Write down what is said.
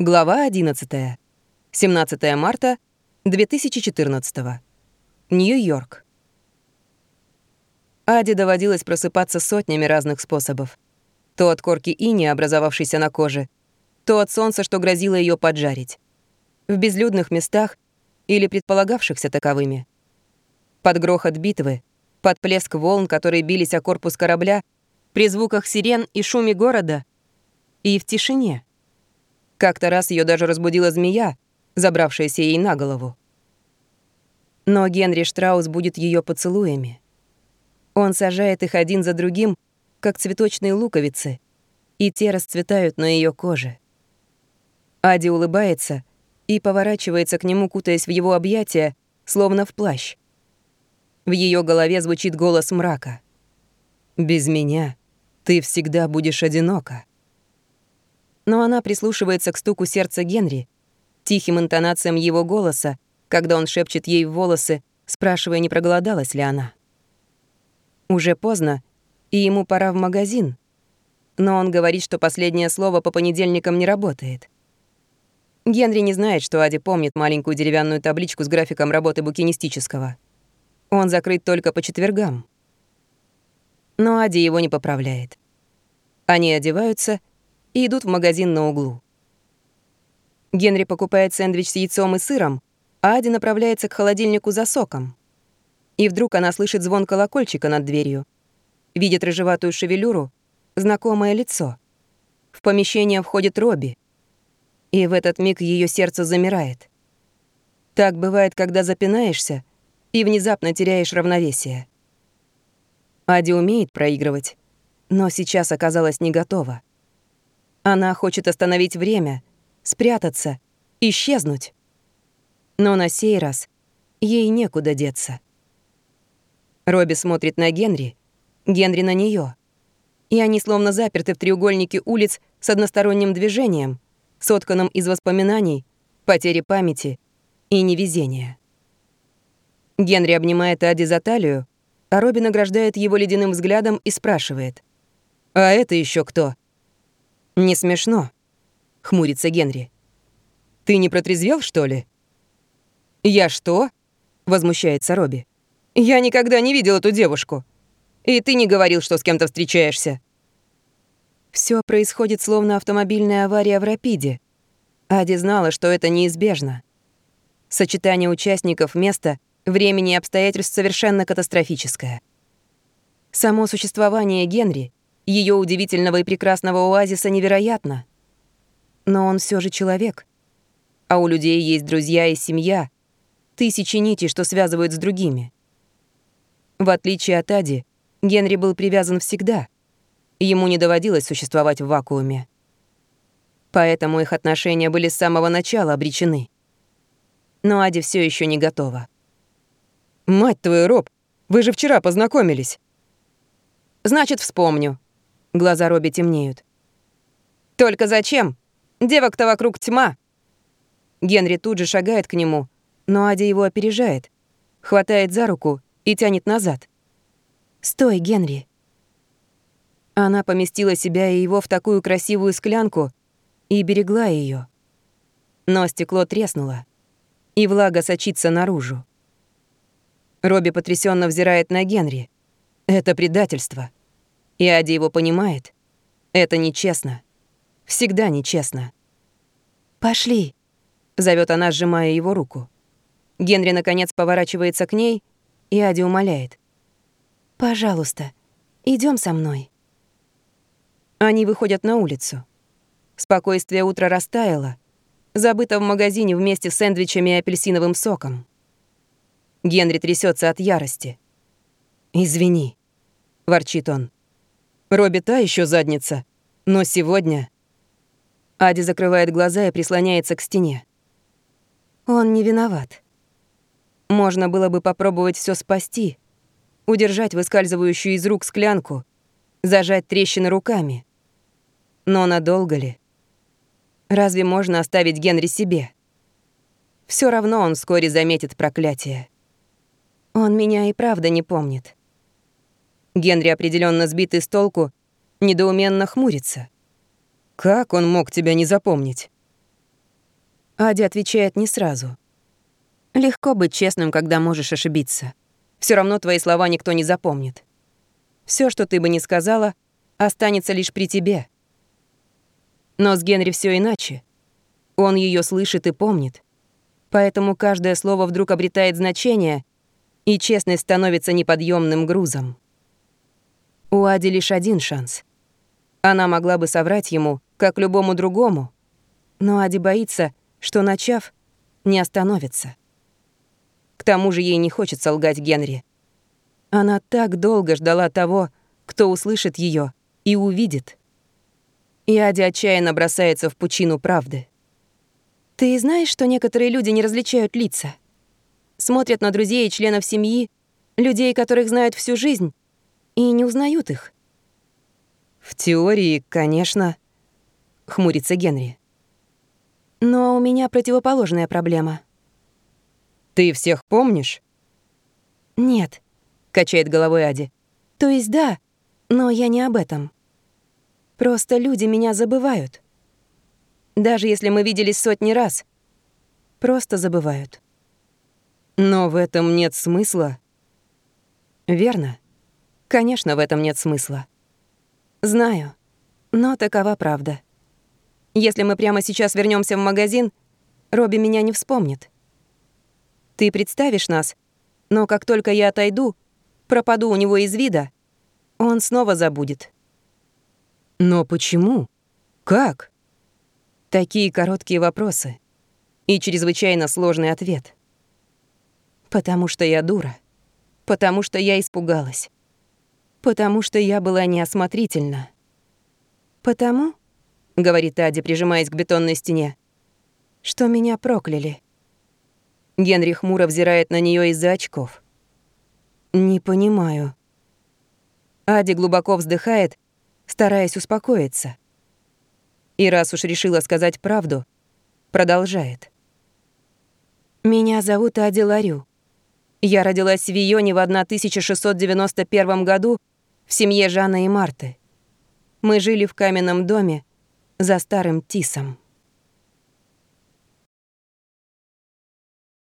Глава 11. 17 марта 2014. Нью-Йорк. Аде доводилось просыпаться сотнями разных способов. То от корки ини, образовавшейся на коже, то от солнца, что грозило ее поджарить. В безлюдных местах или предполагавшихся таковыми. Под грохот битвы, под плеск волн, которые бились о корпус корабля, при звуках сирен и шуме города, и в тишине — как-то раз ее даже разбудила змея, забравшаяся ей на голову. Но Генри Штраус будет ее поцелуями. Он сажает их один за другим, как цветочные луковицы, и те расцветают на ее коже. Ади улыбается и поворачивается к нему, кутаясь в его объятия, словно в плащ. В ее голове звучит голос мрака. «Без меня ты всегда будешь одинока» но она прислушивается к стуку сердца Генри, тихим интонациям его голоса, когда он шепчет ей в волосы, спрашивая, не проголодалась ли она. Уже поздно, и ему пора в магазин. Но он говорит, что последнее слово по понедельникам не работает. Генри не знает, что Ади помнит маленькую деревянную табличку с графиком работы букинистического. Он закрыт только по четвергам. Но Ади его не поправляет. Они одеваются и идут в магазин на углу. Генри покупает сэндвич с яйцом и сыром, а Ади направляется к холодильнику за соком. И вдруг она слышит звон колокольчика над дверью, видит рыжеватую шевелюру, знакомое лицо. В помещение входит Робби. И в этот миг ее сердце замирает. Так бывает, когда запинаешься и внезапно теряешь равновесие. Ади умеет проигрывать, но сейчас оказалась не готова. Она хочет остановить время, спрятаться, исчезнуть. Но на сей раз ей некуда деться. Робби смотрит на Генри, Генри на нее, И они словно заперты в треугольнике улиц с односторонним движением, сотканным из воспоминаний, потери памяти и невезения. Генри обнимает Ади за талию, а Робби награждает его ледяным взглядом и спрашивает. «А это еще кто?» «Не смешно», — хмурится Генри. «Ты не протрезвел, что ли?» «Я что?» — возмущается Робби. «Я никогда не видел эту девушку. И ты не говорил, что с кем-то встречаешься». Все происходит словно автомобильная авария в Рапиде. Ади знала, что это неизбежно. Сочетание участников, места, времени и обстоятельств совершенно катастрофическое. Само существование Генри ее удивительного и прекрасного оазиса невероятно. Но он все же человек. А у людей есть друзья и семья, тысячи нитей, что связывают с другими. В отличие от Ади, Генри был привязан всегда. Ему не доводилось существовать в вакууме. Поэтому их отношения были с самого начала обречены. Но Ади все еще не готова. «Мать твою, Роб, вы же вчера познакомились!» «Значит, вспомню», Глаза Робби темнеют. «Только зачем? Девок-то вокруг тьма!» Генри тут же шагает к нему, но Адя его опережает, хватает за руку и тянет назад. «Стой, Генри!» Она поместила себя и его в такую красивую склянку и берегла ее. Но стекло треснуло, и влага сочится наружу. Робби потрясенно взирает на Генри. Это предательство. И Ади его понимает. Это нечестно. Всегда нечестно. «Пошли», — зовет она, сжимая его руку. Генри, наконец, поворачивается к ней, и Ади умоляет. «Пожалуйста, идем со мной». Они выходят на улицу. Спокойствие утра растаяло, забыто в магазине вместе с сэндвичами и апельсиновым соком. Генри трясется от ярости. «Извини», — ворчит он. Робби та еще задница. Но сегодня... Ади закрывает глаза и прислоняется к стене. Он не виноват. Можно было бы попробовать все спасти, удержать выскальзывающую из рук склянку, зажать трещины руками. Но надолго ли? Разве можно оставить Генри себе? Все равно он вскоре заметит проклятие. Он меня и правда не помнит. Генри, определенно сбитый с толку, недоуменно хмурится. «Как он мог тебя не запомнить?» Ади отвечает не сразу. Легко быть честным, когда можешь ошибиться. Все равно твои слова никто не запомнит. Все, что ты бы не сказала, останется лишь при тебе. Но с Генри все иначе. Он ее слышит и помнит. Поэтому каждое слово вдруг обретает значение, и честность становится неподъемным грузом. У Ади лишь один шанс. Она могла бы соврать ему, как любому другому, но Ади боится, что, начав, не остановится. К тому же ей не хочется лгать Генри. Она так долго ждала того, кто услышит ее и увидит. И Ади отчаянно бросается в пучину правды. «Ты знаешь, что некоторые люди не различают лица? Смотрят на друзей и членов семьи, людей, которых знают всю жизнь, и не узнают их?» «В теории, конечно», — хмурится Генри. «Но у меня противоположная проблема». «Ты всех помнишь?» «Нет», — качает головой Ади. «То есть да, но я не об этом. Просто люди меня забывают. Даже если мы виделись сотни раз, просто забывают». «Но в этом нет смысла». «Верно. Конечно, в этом нет смысла. Знаю, но такова правда. Если мы прямо сейчас вернемся в магазин, Робби меня не вспомнит. Ты представишь нас, но как только я отойду, пропаду у него из вида, он снова забудет. Но почему? Как? Такие короткие вопросы и чрезвычайно сложный ответ. Потому что я дура. Потому что я испугалась. Потому что я была неосмотрительна. Потому, — говорит Ади, прижимаясь к бетонной стене, — что меня прокляли. Генри хмуро взирает на нее из-за очков. «Не понимаю». Ади глубоко вздыхает, стараясь успокоиться. И раз уж решила сказать правду, продолжает. «Меня зовут Ади Ларю. Я родилась в Вионе в 1691 году в семье Жанны и Марты. Мы жили в каменном доме за старым Тисом».